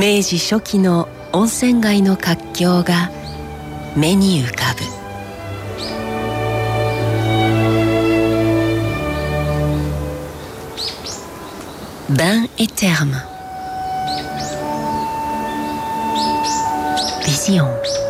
明治初期の温泉街の活況が目に浮かぶ。バン・エテーム。ビジオン。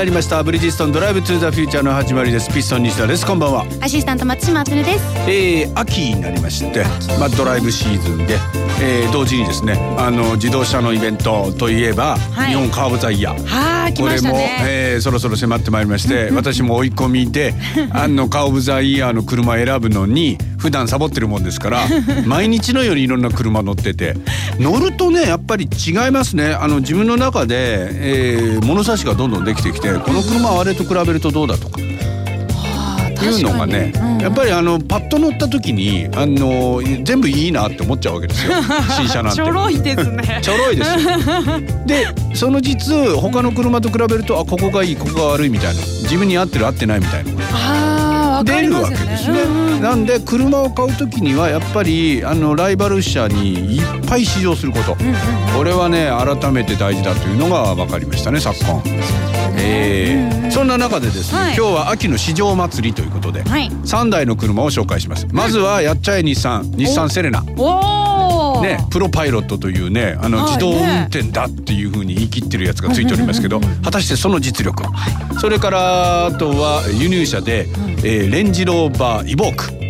なりました。ブリヂストンドライブトゥザフューチャーの始まりです。ピストン西田です。こんばんは。アシスタント松島あつねです。えー、秋になりましてまあドライブシーズンで、えー、同時にですねあの自動車のイベントといえば、はい、日本カーブザイヤー。はあ、これも、えー、そろそろ迫ってまいりまして私も追い込みで あのカーブザイヤーの車選ぶのに普段サボってるもんですから 毎日のようにいろんな車乗ってて。乗るとねやっぱり違いますね。あの自分の中で、えー、物差しがどんどんできてきてこの車はあれと比べるとどうだとか。いうのがね、うん、やっぱりあのパッと乗った時にあの全部いいなって思っちゃうわけですよ。新車なんて。ちょろいですね。ちょろいですでその実他の車と比べるとあここがいいここが悪いみたいな。自分に合ってる合ってないみたいな出るわけですね。なんで車を買う時にはやっぱりあのライバル車にいっぱい試乗すること、これはね改めて大事だというのが分かりましたね昨今。えー、そんな中でですね、はい、今日は秋の市場祭りということで、はい、3台の車を紹介します。まずはやっちゃえ日産。日産セレナ。ね、プロパイロットというねあの自動運転だっていうふうに言い切ってるやつがついておりますけど果たしてその実力は、それからあとは輸入車で、えー、レンジローバーイボーク。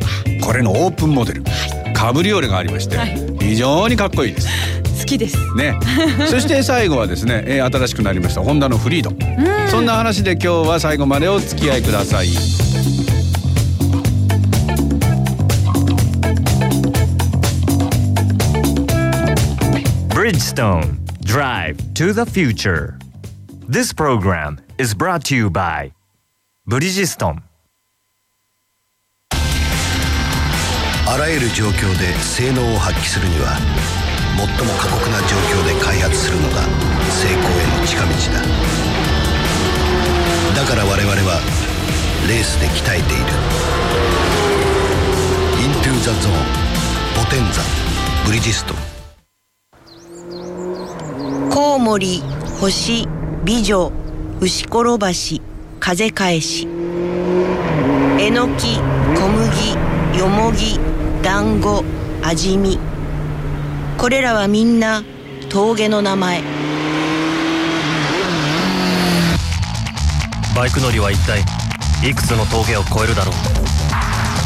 これのオープンモデル、カブリオレがありまして、非常にかっこいいです。好きです。ね。そして最後はですね、えー、新しくなりましたホンダのフリード。そんな話で今日は最後までお付き合いください Bridgestone Drive to the Future. This program is brought to you by Bridgestone. あらゆる状況で性能を発揮するには最も過酷な状況で開発するのが成功への近道だ。だから我々はレースで鍛えている「イントゥ・ザ・ゾーン」「ポテンザ」「ブリヂストン」コウモリ、星、美女、牛転ばし、風返し。えのき、小麦、よもぎ、団子、味見。これらはみんな峠の名前。バイク乗りは一体いくつの峠を越えるだろう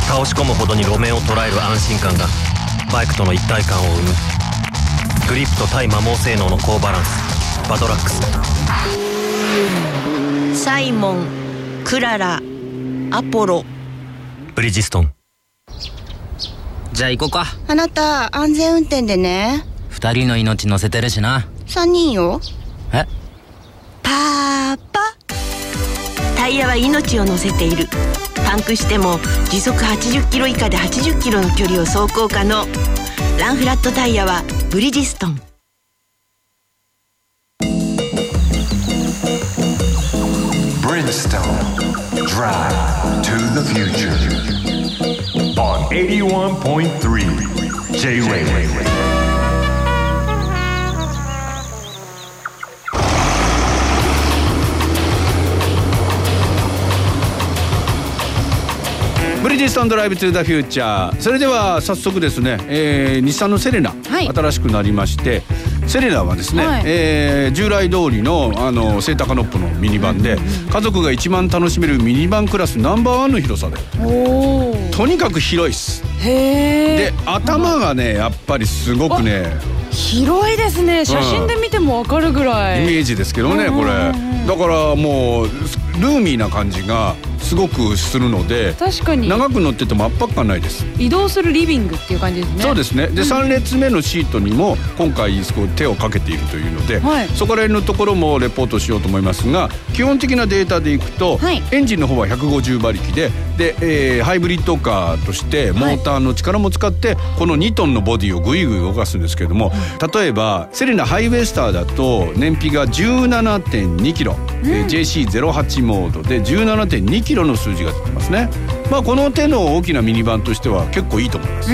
倒し込むほどに路面を捉える安心感がバイクとの一体感を生むグリップと対摩耗性能の高バランス。バトラックス。サイモンクララアポロ。ブリヂストン。じゃあ行こうか。あなた安全運転でね。二人の命乗せてるしな。三人よ。え？パパ。タイヤは命を乗せている。パンクしても時速80キロ以下で80キロの距離を走行可能ランフラットタイヤはブリヂストンブリヂストン Drive to the future on 81.3 J-Wave ブリジスタンドライブトゥザフューチャー。それでは早速ですね、えー、日産のセレナ、はい。新しくなりましてセレナはですね、はい。えー従来通りのあのセーターカノップのミニバンで、家族が一番楽しめるミニバンクラスナンバーワンの広さで。おおとにかく広いっす。へえで頭がねやっぱりすごくね。広いですね。写真で見てもわかるぐらい、イメージですけどねうんこれうんうん。だからもうルーミーな感じがすごくするので確かに。長く乗ってても圧迫感ないです。移動するリビングっていう感じですね。そうですね。で3列目のシートにも今回すごい手をかけているというので、はい。そこら辺のところもレポートしようと思いますが基本的なデータでいくと、はい。エンジンの方は150馬力でで、えーハイブリッドカーとしてモーターの力も使ってこの2トンのボディをぐいぐい動かすんですけれども例えばセレナハイウェイスターだと燃費が17.2キロ、えー JC08 モードで17.2キロの数字が出てますね。まあこの手の大きなミニバンとしては結構いいと思います。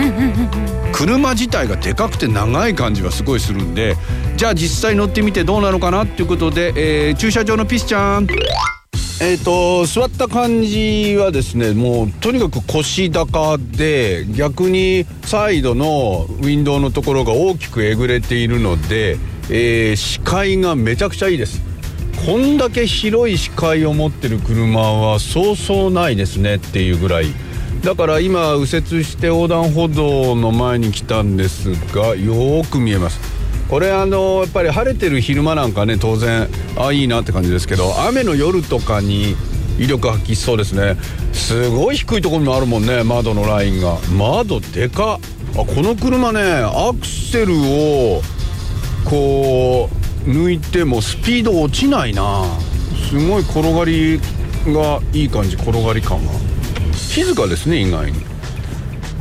車自体がでかくて長い感じはすごいするんでじゃあ実際乗ってみてどうなのかなっていうことで、えー駐車場のピスちゃんえー、と座った感じはですねもうとにかく腰高で逆にサイドのウィンドウのところが大きくえぐれているので、えー視界がめちゃくちゃいいです。こんだけ広い視界を持ってる車はそうそうないですねっていうぐらい。だから今右折して横断歩道の前に来たんですがよーく見えます。これあのやっぱり晴れてる昼間なんかね当然あいいなって感じですけど雨の夜とかに威力発揮しそうですね。すごい低いところにもあるもんね窓のラインが。窓でかあこの車ねアクセルをこう抜いてもスピード落ちないな。すごい転がりがいい感じ転がり感が。静かですね意外に。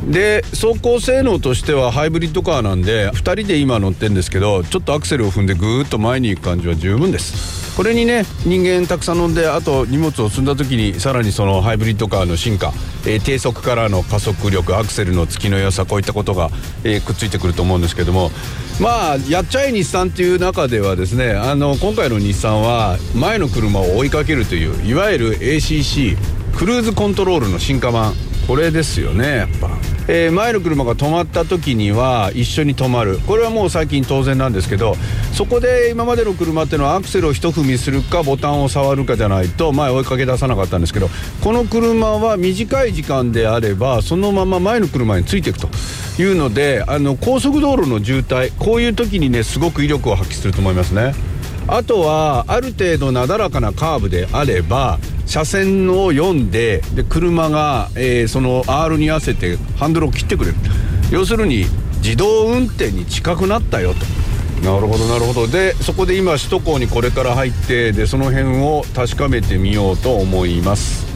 で走行性能としてはハイブリッドカーなんで2人で今乗ってるんですけどちょっとアクセルを踏んでぐーっと前に行く感じは十分です。これにね人間たくさん乗んであと荷物を積んだ時にさらにそのハイブリッドカーの進化、えー低速からの加速力アクセルのつきの良さこういったことが、えーくっついてくると思うんですけども。まあやっちゃえ日産っていう中ではですねあの今回の日産は前の車を追いかけるといういわゆる ACC クルーズコントロールの進化版。これですよねやっぱ、えー前の車が止まった時には一緒に止まるこれはもう最近当然なんですけどそこで今までの車っていうのはアクセルを一踏みするかボタンを触るかじゃないと前追いかけ出さなかったんですけどこの車は短い時間であればそのまま前の車についていくというのであの高速道路の渋滞こういう時にねすごく威力を発揮すると思いますね。あとはある程度なだらかなカーブであれば車線を読んでで車が、えーその R に合わせてハンドルを切ってくれる。要するに自動運転に近くなったよと。なるほどなるほど。でそこで今首都高にこれから入ってでその辺を確かめてみようと思います。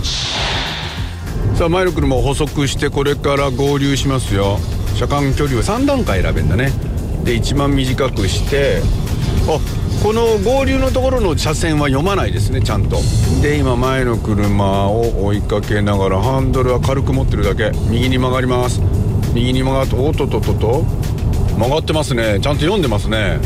さあ前の車を補足してこれから合流しますよ。車間距離を3段階選べんだね。で一番短くしてあこの合流のところの車線は読まないですねちゃんと。で今前の車を追いかけながらハンドルは軽く持ってるだけ。右に曲がります。右に曲がっておっとっとっとと。曲がってますね。ちゃんと読んでますね。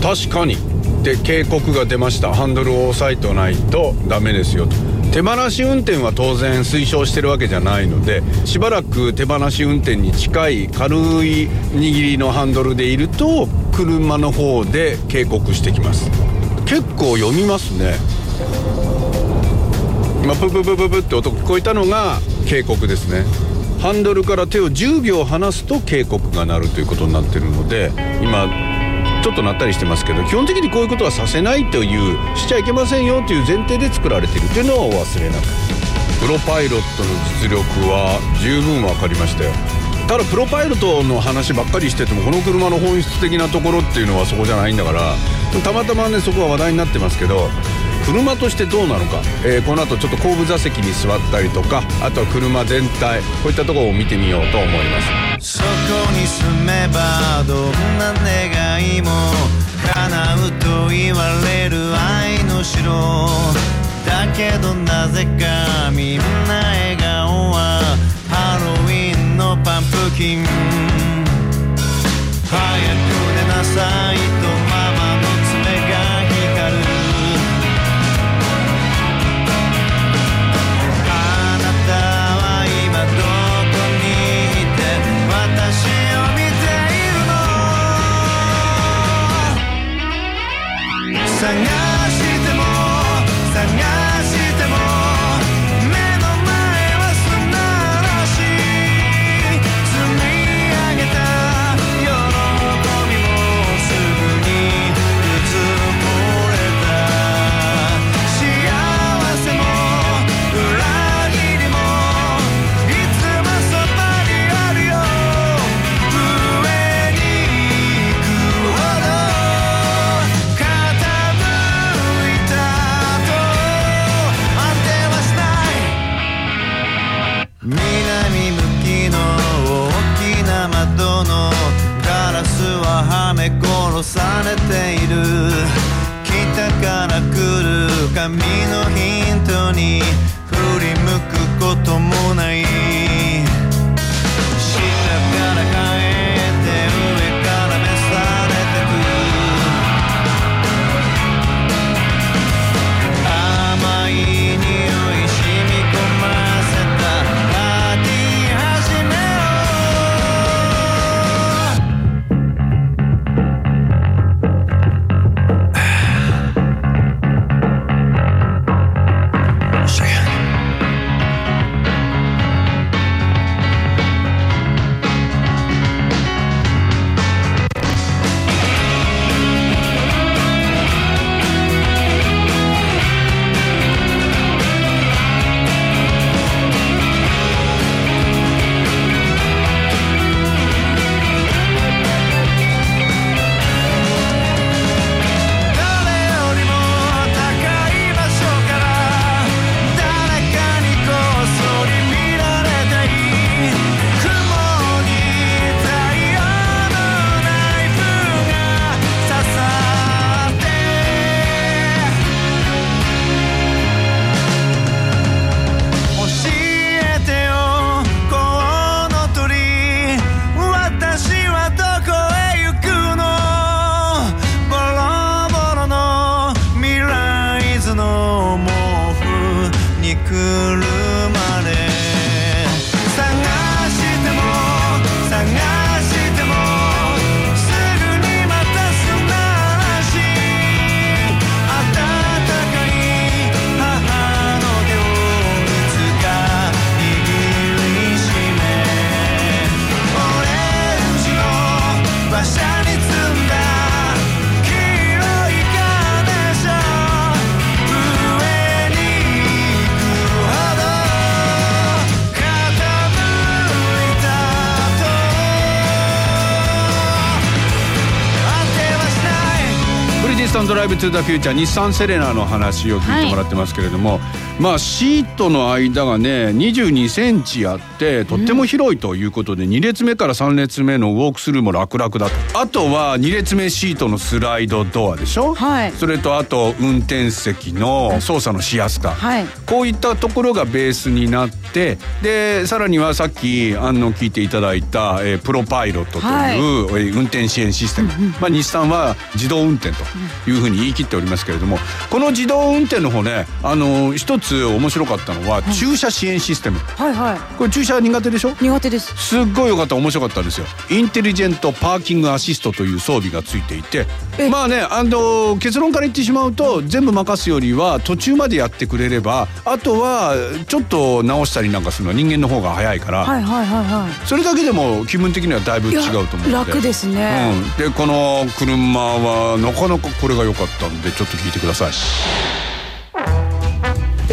確かに。で警告が出ました。ハンドルを押さえておないとダメですよと。手放し運転は当然推奨してるわけじゃないのでしばらく手放し運転に近い軽い握りのハンドルでいると車の方で警告してきます。結構読みますね。今プププププって音聞こえたのが警告ですね。ハンドルから手を10秒離すと警告が鳴るということになってるので今ちょっと鳴ったりしてますけど基本的にこういうことはさせないというしちゃいけませんよという前提で作られている。というのをお忘れなく。プロパイロットの実力は十分分かりましたよ。ただプロパイロットの話ばっかりしててもこの車の本質的なところっていうのはそこじゃないんだからたまたまねそこは話題になってますけど車としてどうなのか、えーこの後ちょっと後部座席に座ったりとかあとは車全体こういったところを見てみようと思います。そこに住めばどんな願いも叶うと言われる愛の城。だけどなぜかみんな sign. イブトゥザフューチャー日産セレナの話を聞いてもらってますけれども、まあシートの間がね22センチあってとっても広いということで、2列目から3列目のウォークスルーも楽々だと。あとは2列目シートのスライドドアでしょ、はい。それとあと運転席の操作のしやすさ、はい。こういったところがベースになってでさらにはさっきあの聞いていただいた、えープロパイロットという、はい。えー運転支援システム、まあ、日産は自動運転というふうに言い切っておりますけれどもこの自動運転の方ねあの一つ面白かったのは駐車支援システム、はいはい。これ駐車苦手でしょ？苦手です。すっごい良かった。面白かったんですよ。インテリジェントパーキングアシストという装備がついていて。え。まあねあの結論から言ってしまうと全部任すよりは途中までやってくれればあとはちょっと直したりなんかするのは人間の方が早いから、はいはいはいはい。それだけでも気分的にはだいぶ違うと思うので。楽ですね、うん、でこの車はなかなかこれが良かったんでちょっと聞いてください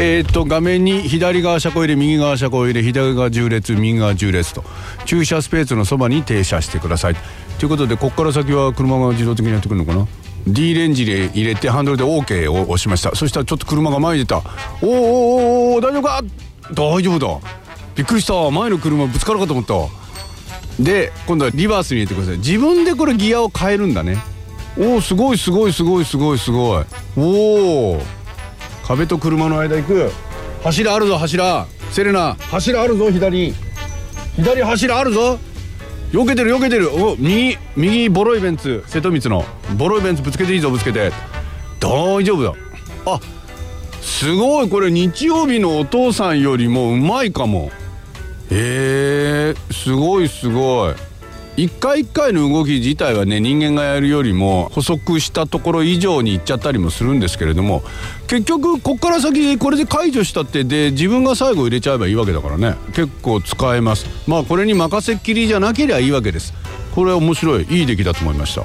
えー、っと画面に左側車庫入れ右側車庫入れ左側重列右側重列と。駐車スペースのそばに停車してください。ということでここから先は車が自動的にやってくるのかな？D レンジで入れてハンドルで OK を押しました。そしたらちょっと車が前に出た。おーおーおーお大丈夫か？大丈夫だ。びっくりした。前の車ぶつかるかと思った。で今度はリバースに入れてください。自分でこれギアを変えるんだね。おおすごいすごいすごいすごいすごい。おお壁と車の間行く。柱あるぞ柱セレナ。柱あるぞ左。左柱あるぞ。避けてる避けてる。お右右ボロいベンツ。瀬戸光の。ボロいベンツぶつけていいぞぶつけて。大丈夫だ。あすごい。これ日曜日のお父さんよりもうまいかも。へえすごいすごい一回一回の動き自体はね人間がやるよりも補足したところ以上にいっちゃったりもするんですけれども結局こっから先これで解除したってで自分が最後入れちゃえばいいわけだからね。結構使えます。まあこれに任せっきりじゃなけりゃいいわけです。これは面白い。いい出来だと思いました。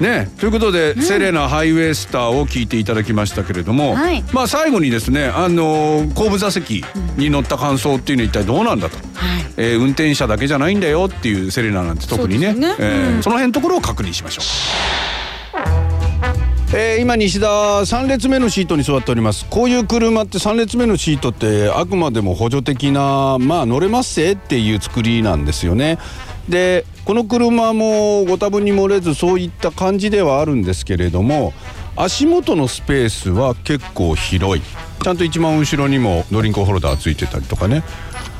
ね、ということで、うん、セレナハイウェイスターを聞いていただきましたけれども、はい、まあ最後にですね、あのー、後部座席に乗った感想っていうのは一体どうなんだと、はい、えー、運転者だけじゃないんだよっていうセレナなんて特にね。そね、えーうん、その辺のところを確認しましょう。えー、今西田3列目のシートに座っております。こういう車って3列目のシートってあくまでも補助的なまあ乗れますせっていう作りなんですよねでこの車もご多分に漏れずそういった感じではあるんですけれども足元のスペースは結構広い。ちゃんと一番後ろにもドリンクホルダーついてたりとかね。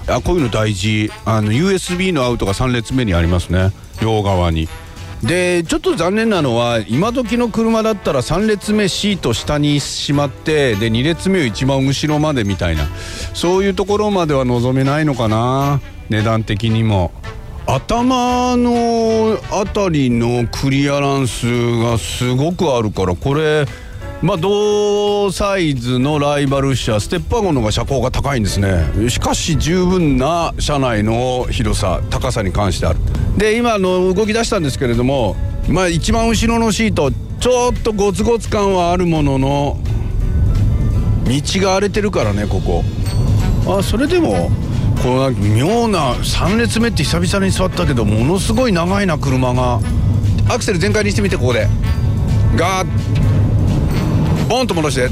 あこういうの大事。あの USB のアウトが3列目にありますね。両側に。でちょっと残念なのは今時の車だったら3列目シート下にしまってで2列目を一番後ろまでみたいな。そういうところまでは望めないのかな。値段的にも。頭のあたりのクリアランスがすごくあるからこれまあ同サイズのライバル車ステップワゴンの方が車高が高いんですね。しかし十分な車内の広さ高さに関してある。で今の動き出したんですけれどもまあ一番後ろのシートちょっとゴツゴツ感はあるものの道が荒れてるからねここ。あそれでもこの妙な3列目って久々に座ったけどものすごい長いな車が。アクセル全開にしてみてここで。ガーッボンと戻して。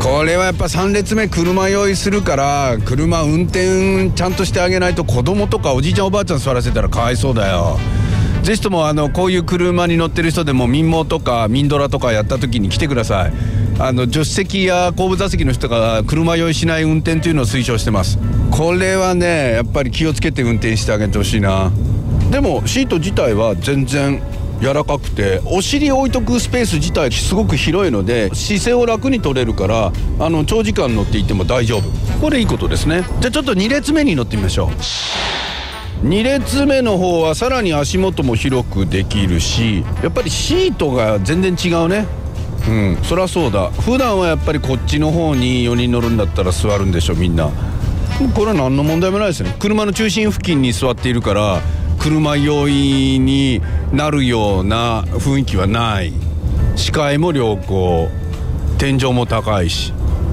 これはやっぱ3列目車用意するから車運転ちゃんとしてあげないと子供とかおじいちゃんおばあちゃん座らせたらかわいそうだよ。ぜひともあのこういう車に乗ってる人でも民謀とか民ドラとかやった時に来てください。あの助手席や後部座席の人が車酔いしない運転というのを推奨してます。これはねやっぱり気をつけて運転してあげてほしいな。でもシート自体は全然柔らかくてお尻置いとくスペース自体すごく広いので姿勢を楽に取れるからあの長時間乗っていても大丈夫。これいいことですね。じゃあちょっと2列目に乗ってみましょう。2列目の方はさらに足元も広くできるしやっぱりシートが全然違うね。うん。そりゃそうだ。普段はやっぱりこっちの方に4人乗るんだったら座るんでしょみんな。これは何の問題もないですね。車の中心付近に座っているから車酔いになるような雰囲気はない。視界も良好。天井も高いし。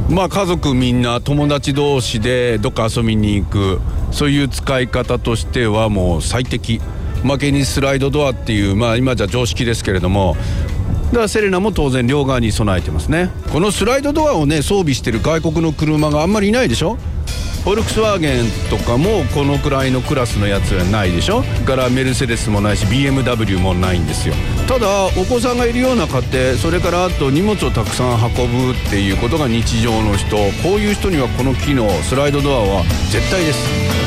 まあ家族みんな友達同士でどっか遊びに行く。そういう使い方としてはもう最適。負けにスライドドアっていうまあ今じゃ常識ですけれどもだからセレナも当然両側に備えてますね。このスライドドアをね装備してる外国の車があんまりいないでしょ。フォルクスワーゲンとかもこのくらいのクラスのやつはないでしょ。からメルセデスもないし BMW もないんですよ。ただお子さんがいるような家庭それからあと荷物をたくさん運ぶっていうことが日常の人こういう人にはこの機能スライドドアは絶対です。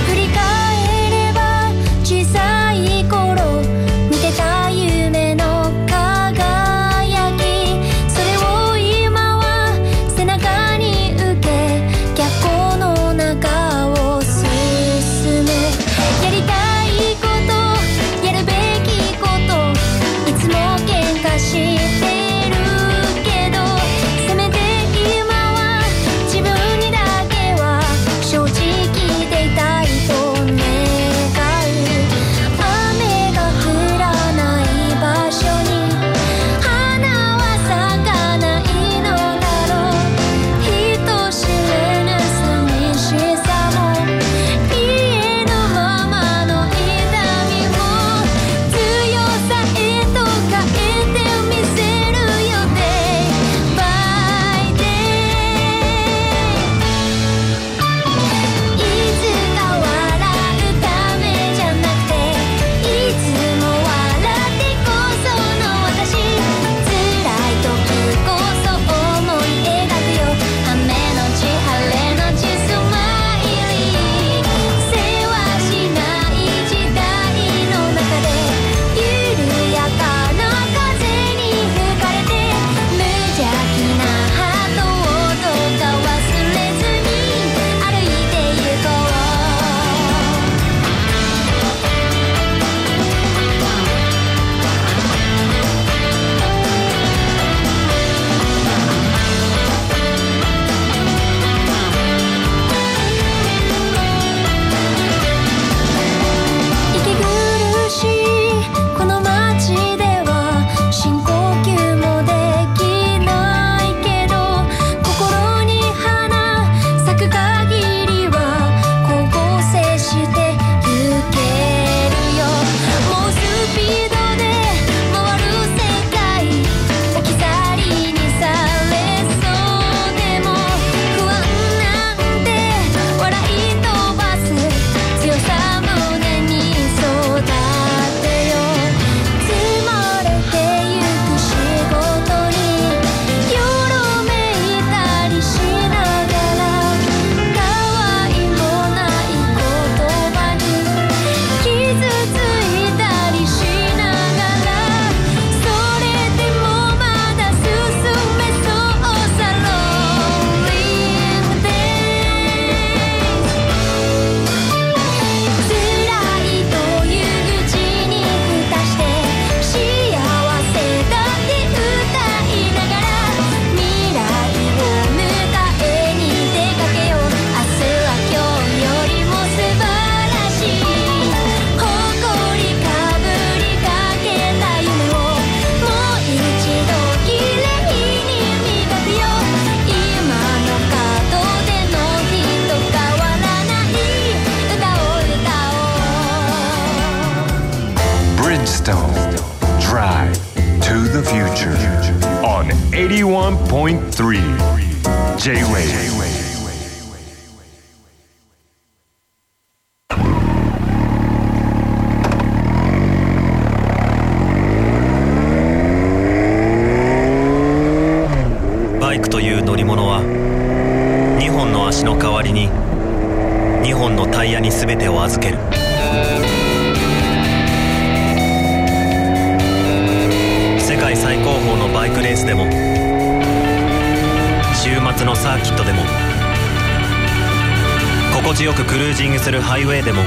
するハイウェイでも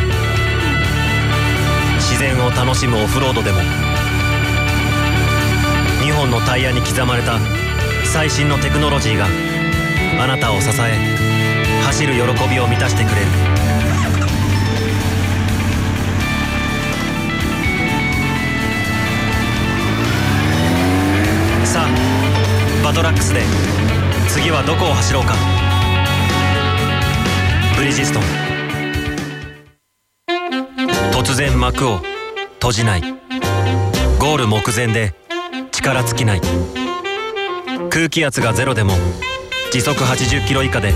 自然を楽しむオフロードでも2本のタイヤに刻まれた最新のテクノロジーがあなたを支え走る喜びを満たしてくれる。さあバトラックスで次はどこを走ろうか。ブリヂストン。幕を閉じない。ゴール目前で力尽きない。空気圧がゼロでも時速80キロ以下で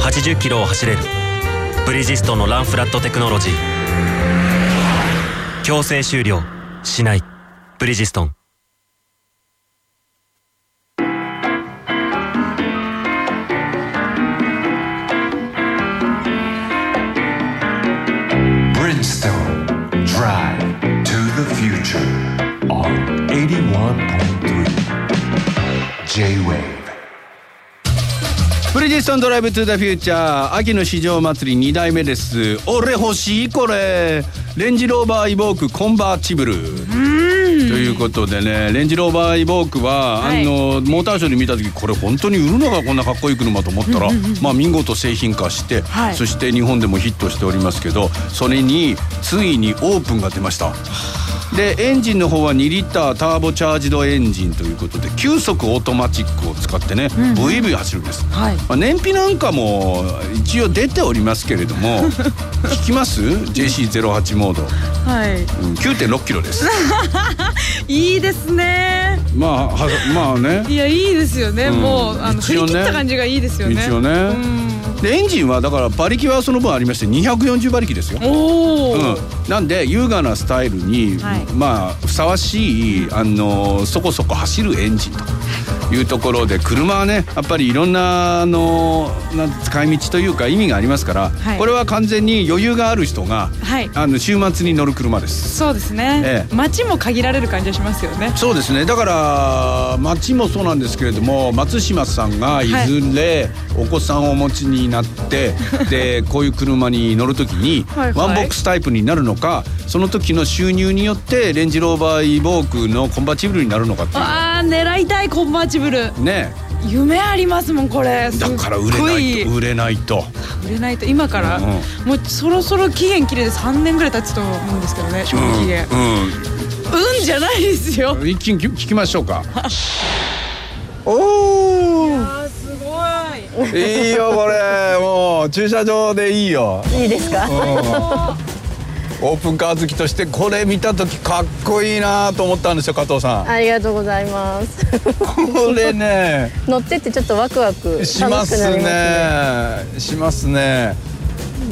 80キロを走れる。ブリヂストンのランフラットテクノロジー。強制終了しない。ブリヂストン。J-Wave. ブリヂストンドライブトゥザフューチャー秋の市場祭り2代目です。俺欲しいこれ。レンジローバーイヴォークコンバーチブル。ということでねレンジローバーイヴォークは、はい。あのモーターショーで見た時これ本当に売るのがこんなかっこいい車と思ったら、まあ見事製品化して、はい。そして日本でもヒットしておりますけどそれについにオープンが出ました。でエンジンの方は2リッターターボチャージドエンジンということで9速オートマチックを使ってね、ブイブイ走るんです、はい。まあ、燃費なんかも一応出ておりますけれども 聞きます？JC08 モード、はい。うん、9.6キロです。いいですね。まあはまあね。いやいいですよね、うん。もうあのね。り切った感じがいいですよね。一応ね。うん。でエンジンはだから馬力はその分ありまして240馬力ですよ。おお、うん、なんで優雅なスタイルに、はいまあふさわしいあのそこそこ走るエンジンというところで車はねやっぱりいろんなあのなん使い道というか意味がありますから、はい。これは完全に余裕がある人が、はい。あの週末に乗る車です。そうですね、ええ。街も限られる感じがしますよね。そうですね。だから町もそうなんですけれども松島さんがい。ずれお子さんをお持ちになって、でこういう車に乗るときにはいはい。ワンボックスタイプになるのかその時の収入によってレンジローバーイヴォークのコンバチブルになるのかっていあー狙いたいコンバーチブル。うね夢ありますもんこれ。だから売れないと売れないと。売れないと今から、うんもうそろそろ期限切れで3年ぐらい経つと思うんですけどね賞味期限、うん、うん、じゃないですよ。うん、一気に聞聞きましょうか。おあすごい。ーいいよこれ。もう駐車場でいいよ。いいですか？オープンカー好きとしてこれ見た時かっこいいなと思ったんですよ加藤さんありがとうございます。これね乗ってってちょっとワクワク楽しまますね。しますね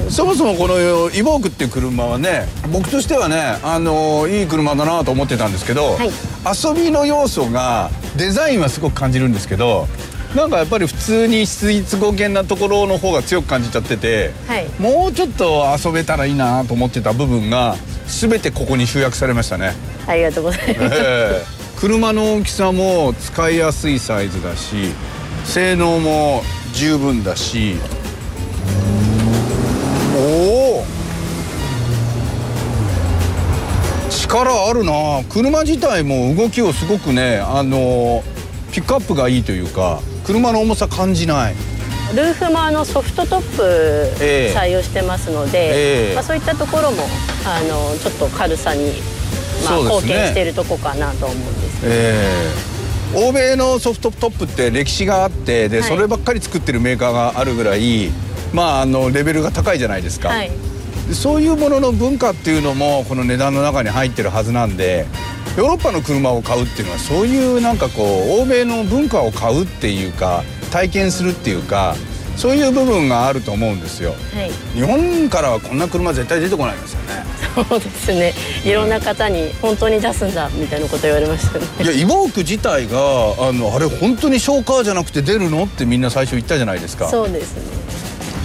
そもそもこのイボークっていう車はね僕としてはねあのいい車だなと思ってたんですけど、はい遊びの要素がデザインはすごく感じるんですけどなんかやっぱり普通に質実語源なところの方が強く感じちゃってて、はい。もうちょっと遊べたらいいなと思ってた部分が全てここに集約されましたね。ありがとうございます。ええ。車の大きさも使いやすいサイズだし性能も十分だし。おお力あるな。車自体も動きをすごくねあのピックアップがいいというか車の重さ感じない。ルーフもあのソフトトップええ。採用してますので、ええ。まあそういったところもあのちょっと軽さにまあね。貢献しているとこかなと思うんです。ええ。欧米のソフトトップって歴史があってで、はい。そればっかり作ってるメーカーがあるぐらいまああのレベルが高いじゃないですか、はい。でそういうものの文化っていうのもこの値段の中に入ってるはずなんでヨーロッパの車を買うっていうのはそういうなんかこう欧米の文化を買うっていうか体験するっていうかそういう部分があると思うんですよ、はい、日本からはこんな車絶対出てこないですよね。そうですね。いろんな方に本当に出すんだみたいなこと言われましたね。いやイボーク自体があのあれ本当にショーカーじゃなくて出るのってみんな最初言ったじゃないですか。そうですね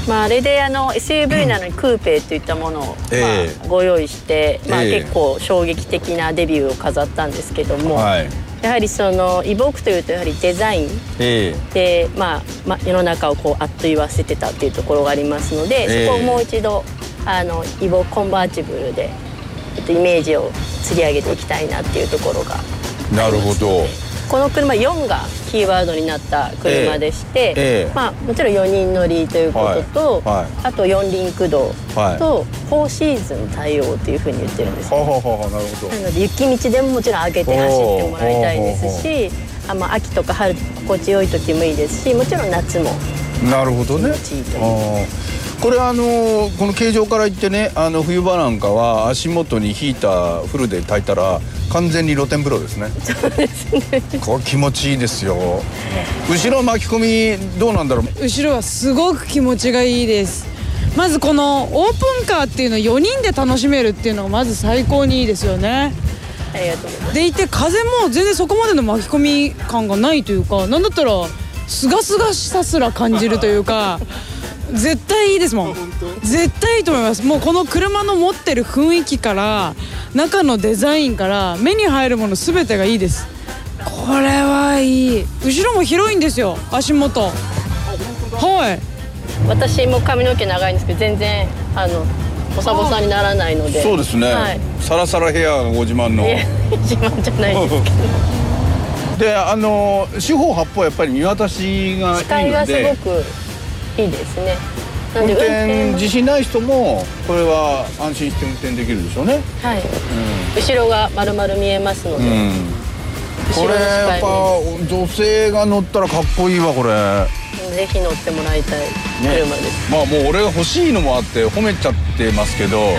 まあ、あれであの SUV なのにクーペといったものを、ええ。まあ、ご用意して、まあ、ええ。結構衝撃的なデビューを飾ったんですけども、はい。やはりそのイボークというとやはりデザインえで、まあまあ、世の中をこうあっと言わせてたっていうところがありますので、ええ。そこをもう一度あのイボコンバーチブルで、えっと、イメージを釣り上げていきたいなっていうところが。えなるほどこの車4がキーワードになった車でして、ええまあ、もちろん4人乗りということと、はいはい。あと四輪駆動はい。と4シーズン対応というふうに言ってるんですはあはあはあなるほど。なので雪道でももちろん上げて走ってもらいたいですしあ、まあ、秋とか春心地よい時もいいですしもちろん夏もなるほどね。気持ちいいというあーこれあのこの形状から言ってねあの冬場なんかは足元にヒーターフルで炊いたら完全に露天風呂ですね。そうですね。これ気持ちいいですよ。後ろ巻き込みどうなんだろう？後ろはすごく気持ちがいいです。まずこのオープンカーっていうのを4人で楽しめるっていうのがまず最高にいいですよね。ありがとうございます。でいて風も全然そこまでの巻き込み感がないというかなんだったらすがすがしさすら感じるというか絶対いいですもん。絶対いいと思います。もうこの車の持ってる雰囲気から中のデザインから目に入るもの全てがいいです。これはいい。後ろも広いんですよ。足元。はい。私も髪の毛長いんですけど全然あのボサボサにならないので。そうですね、はい。サラサラヘアがご自慢の。いや自慢じゃないですけど。であの四方八方やっぱり見渡しがい視界がすいのでごくいいですね。な運転自信ない人もこれは安心して運転できるでしょうね、はい、後ろが丸々見えますので、うん、これやっぱ女性が乗ったらかっこいいわこれ。ぜひ乗ってもらいたい。車です、まあもう俺が欲しいのもあって褒めちゃってますけど、い。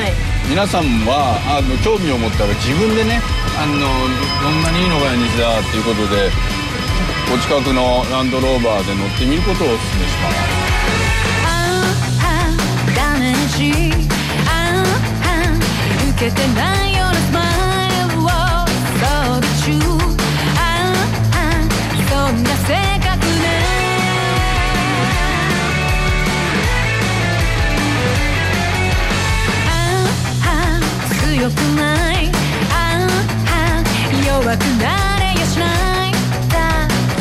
皆さんはあの興味を持ったら自分でねあのどんなにいいのかや西田っていうことでお近くのランドローバーで乗ってみることをお勧めしますダメージああ受けてないようなスマイルをそうでちゅああそんな性格ね。強くない。ああ弱くなれやしない。だ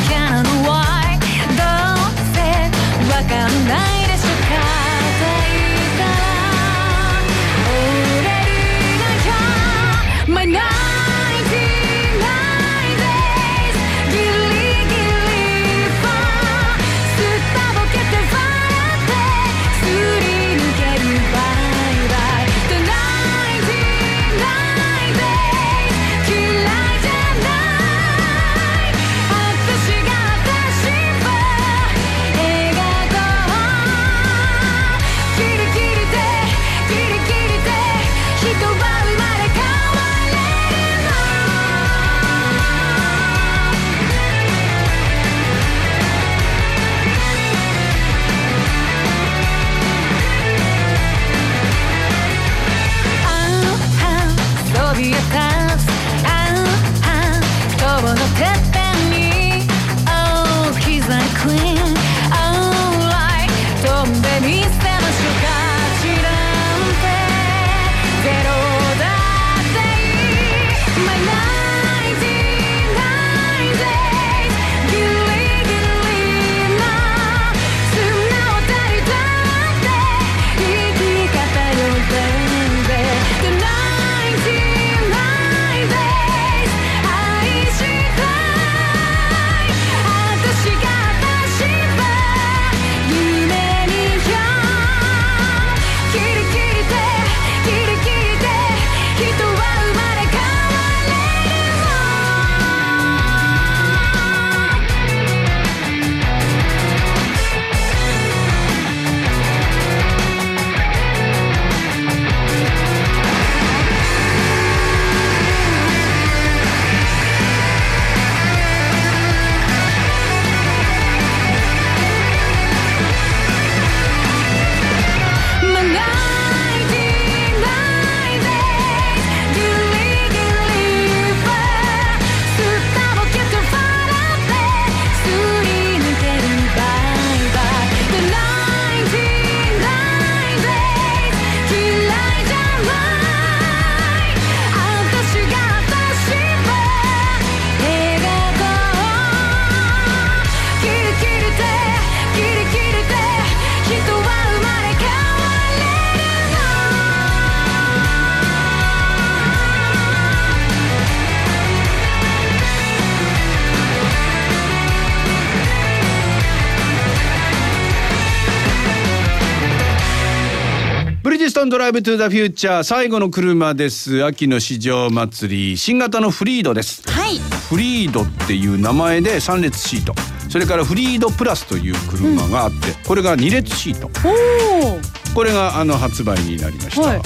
けなの Why どうせわかんない。ライブトゥザフューチャー最後の車です。秋の市場祭り。新型のフリードです。はい。フリードっていう名前で3列シート。それからフリードプラスという車があって、これが2列シート。これがあの発売になりました、はい。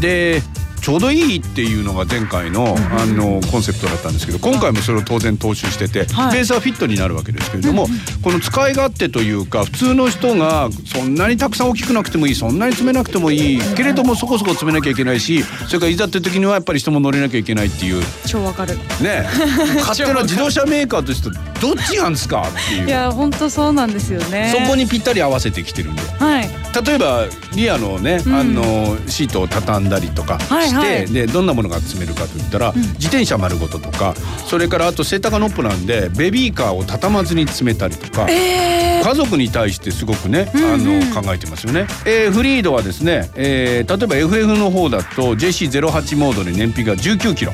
でちょうどいいっていうのが前回のあのコンセプトだったんですけど今回もそれを当然踏襲してて、はい。ベースはフィットになるわけですけれども、この使い勝手というか普通の人がそんなにたくさん大きくなくてもいいそんなに詰めなくてもいいけれどもそこそこ詰めなきゃいけないしそれからいざって時にはやっぱり人も乗れなきゃいけないっていう。超わかる。ね 勝手な自動車メーカーとしてどっちなんですかっていう。いや本当そうなんですよね。そこにぴったり合わせてきてるんで。はい。例えばリアのね、うん。あのシートを畳んだりとかして、はい。はいでどんなものが積めるかといったら、自転車丸ごととかそれからあとセイタカノッポなんでベビーカーを畳まずに詰めたりとか、家族に対してすごくね、あの考えてますよね。えーフリードはですね、えー例えば FF の方だと JC08 モードで燃費が19キロ。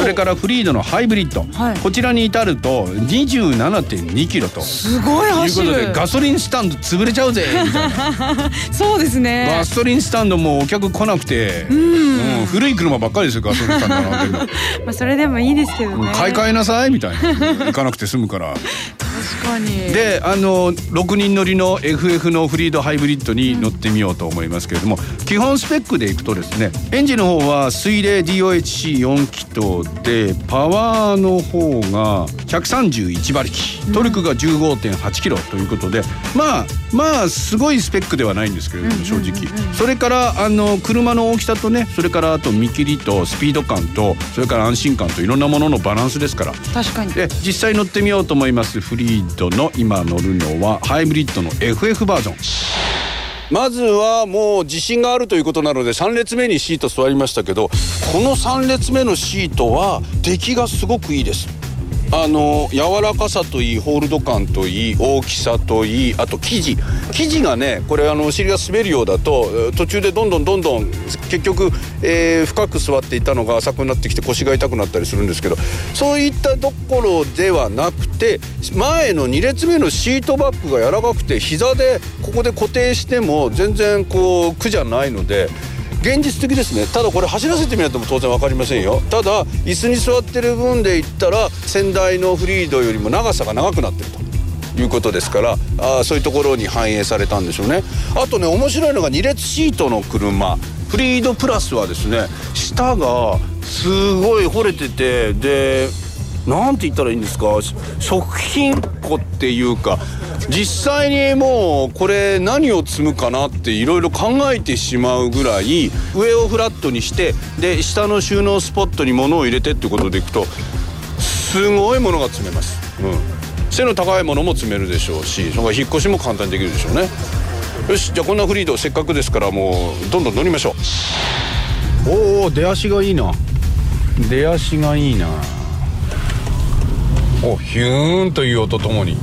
それからフリードのハイブリッド、はい。こちらに至ると27.2キロと。すごいという走ることでガソリンスタンド潰れちゃうぜみたいな。そうですね。ガソリンスタンドもお客来なくて、うん古い車ばっかりですよガソリンスタンドなん まあそれでもいいですけどね。買い替えなさいみたいな。行かなくて済むから。確かに。であの6人乗りの FF のフリードハイブリッドに乗ってみようと思いますけれども、基本スペックでいくとですねエンジンの方は水冷 DOHC4 気筒でパワーの方が131馬力トルクが15.8キロということで、まあまあすごいスペックではないんですけれども正直、それからあの車の大きさとねそれからあと見切りとスピード感とそれから安心感といろんなもののバランスですから。確かに。で実際乗ってみようと思いますフリードの今乗るのはハイブリッドの FF バージョン。まずはもう自信があるということなので3列目にシート座りましたけどこの3列目のシートは出来がすごくいいですあの柔らかさといいホールド感といい大きさといいあと生地生地がねこれあのお尻が滑るようだと途中でどんどんどんどん結局、えー深く座っていたのが浅くなってきて腰が痛くなったりするんですけどそういったところではなくて前の2列目のシートバッグが柔らかくて膝でここで固定しても全然こう苦じゃないので。現実的ですね。ただこれ走らせてみないと当然分かりませんよ。ただ椅子に座ってる分で言ったら先代のフリードよりも長さが長くなってると。いうことですからあそういうところに反映されたんでしょうね。あとね面白いのが2列シートの車。フリードプラスはですね下がすごい掘れててでなんて言ったらいいんですか？食品庫っていうか実際にもうこれ何を積むかなっていろいろ考えてしまうぐらい上をフラットにしてで下の収納スポットに物を入れてってことでいくとすごいものが積めます、うん、背の高いものも積めるでしょうしそ引っ越しも簡単にできるでしょうね。よしじゃあこんなフリードせっかくですからもうどんどん乗りましょう。おお出足がいいな。出足がいいな。おヒューンという音ともに。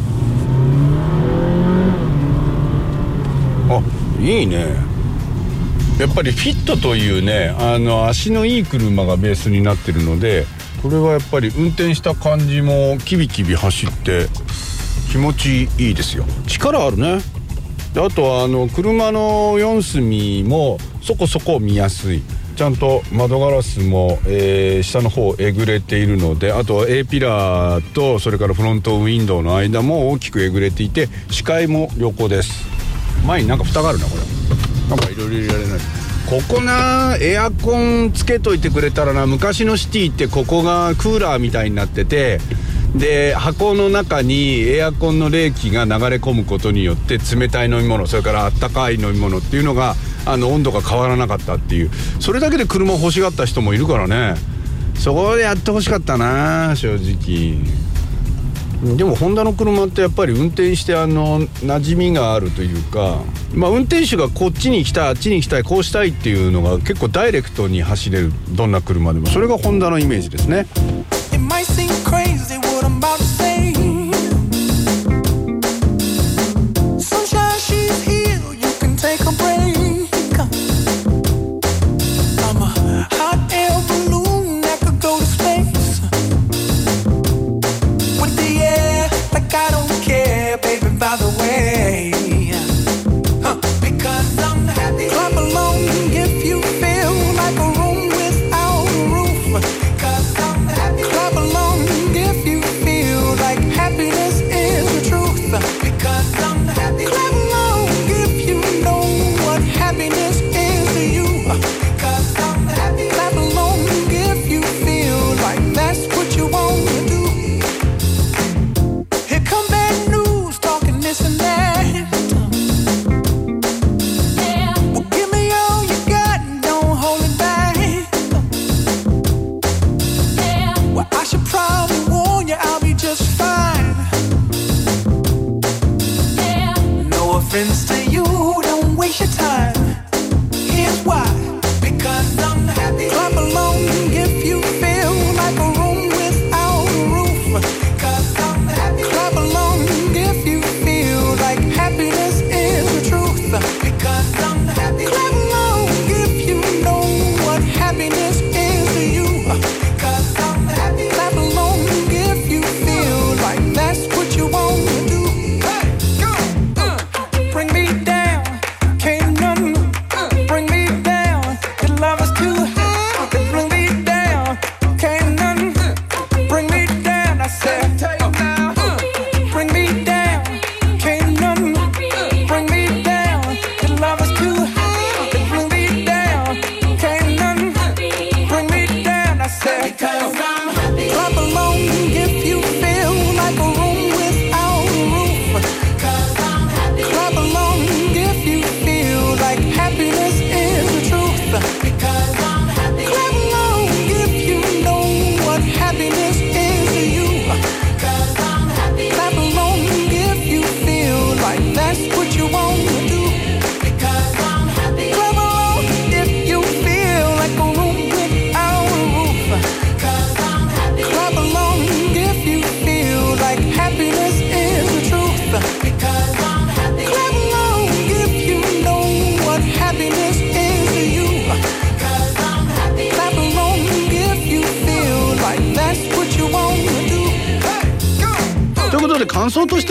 あいいね。やっぱりフィットというねあの足のいい車がベースになってるのでこれはやっぱり運転した感じもキビキビ走って気持ちいいですよ。力あるね。であとはあの車の4隅もそこそこ見やすいちゃんと窓ガラスも、えー下の方えぐれているのであとは A ピラーとそれからフロントウィンドウの間も大きくえぐれていて視界も良好です。前になんか蓋があるなこれ。なんかいろいろ入れられない。ここなエアコンつけといてくれたらな昔のシティってここがクーラーみたいになっててで箱の中にエアコンの冷気が流れ込むことによって冷たい飲み物それからあったかい飲み物っていうのがあの温度が変わらなかったっていう。それだけで車欲しがった人もいるからね。そこでやってほしかったな正直。でもホンダの車ってやっぱり運転してあの馴染みがあるというか、まあ、運転手がこっちに行きたあっちに行きたいこうしたいっていうのが結構ダイレクトに走れるどんな車でも。それがホンダのイメージですね。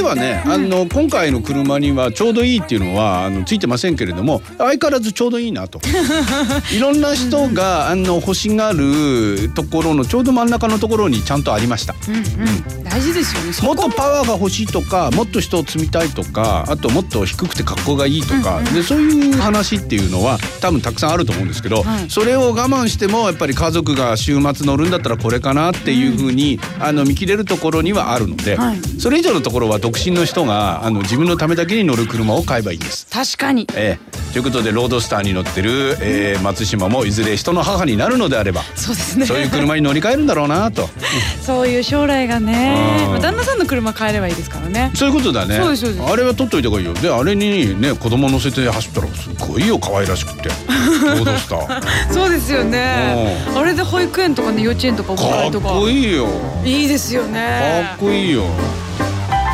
はね、あの今回の車にはちょうどいいっていうのはあのついてませんけれども相変わらずちょうどいいなと。いろんな人があの欲しがるところのちょうど真ん中のところにちゃんとありました。うんうん。大事ですよねそもっことパワーが欲しいとかもっと人を積みたいとかあともっと低くて格好がいいとか、でそういう話っていうのは多分たくさんあると思うんですけど、はい。それを我慢してもやっぱり家族が週末乗るんだったらこれかなっていうふうに、あの見切れるところにはあるので、はい。それ以上のところは独身の人があの自分のためだけに乗る車を買えばいいんです。確かに。ええ。ということでロードスターに乗ってる、えー松島もいずれ人の母になるのであればそうですね。そういう車に乗り換えるんだろうなと。そういう将来がね。うん。まあ旦那さんの車買えればいいですからね。そういうことだね。そうですそうです。あれは取っといた方がいいよ。であれにね子供乗せて走ったらすごいよ可愛らしくて。ロードスター。かそうですよね。あれで保育園とかね幼稚園とかお迎えとかっこいいよ。いいですよね。かっこいいよ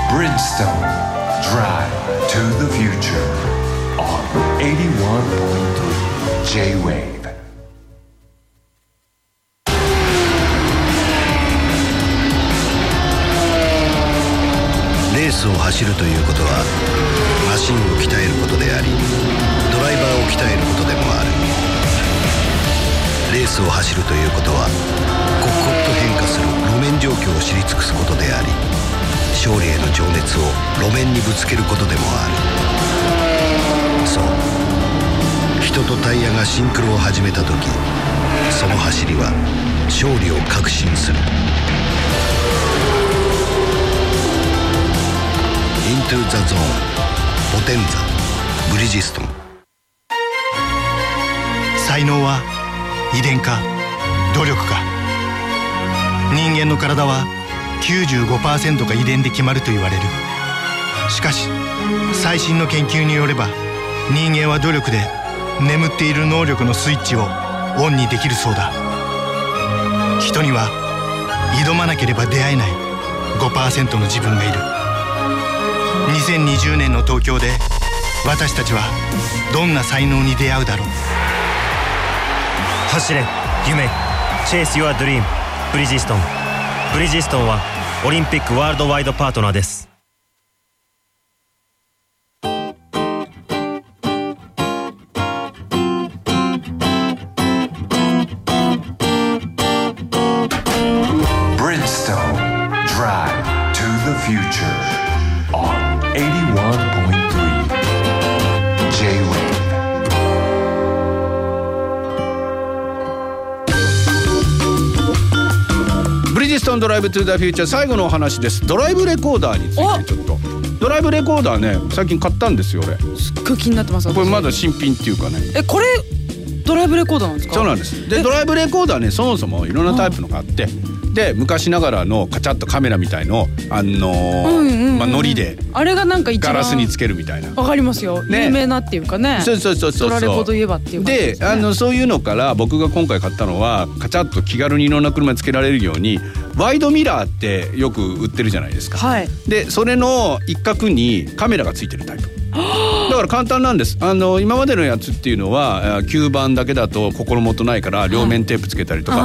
Bridgestone Drive to the Future on 81.3 J-Wave. レースを走るということはマシンを鍛えることでありドライバーを鍛えることでもある。レースを走るということは刻々と変化する路面状況を知り尽くすことであり勝利への情熱を路面にぶつけることでもある。そう。人とタイヤがシンクロを始めた時その走りは勝利を確信する。Into the Zone ポテンザブリヂストン。才能は遺伝か努力か。人間の体は95%が遺伝で決まると言われる。しかし最新の研究によれば人間は努力で眠っている能力のスイッチをオンにできるそうだ。人には挑まなければ出会えない5%の自分がいる。2020年の東京で私たちはどんな才能に出会うだろう。走れ夢 Chase Your Dream ブリヂストンブリヂストンはオリンピックワールドワイドパートナーです。トンドライブトゥザフューチャー最後のお話です。ドライブレコーダーについてちょっと。ドライブレコーダーね最近買ったんですよ俺。すっごい気になってますこれ私。まだ新品っていうかね。えこれドライブレコーダーなんですか？そうなんです。でドライブレコーダーねそもそもいろんなタイプのがあってで昔ながらのカチャッとカメラみたいのあのまあノリであれがなんか一番ガラスにつけるみたいな。わかりますよ、ね。有名なっていうかね。そうそうそうそうドラレコといえばっていうであのそういうのから僕が今回買ったのはカチャッと気軽にいろんな車につけられるようにワイドミラーってよく売ってるじゃないですか。はい。でそれの一角にカメラがついてるタイプ。だから簡単なんです。あの今までのやつっていうのはあ吸盤だけだと心もとないから両面テープつけたりとか、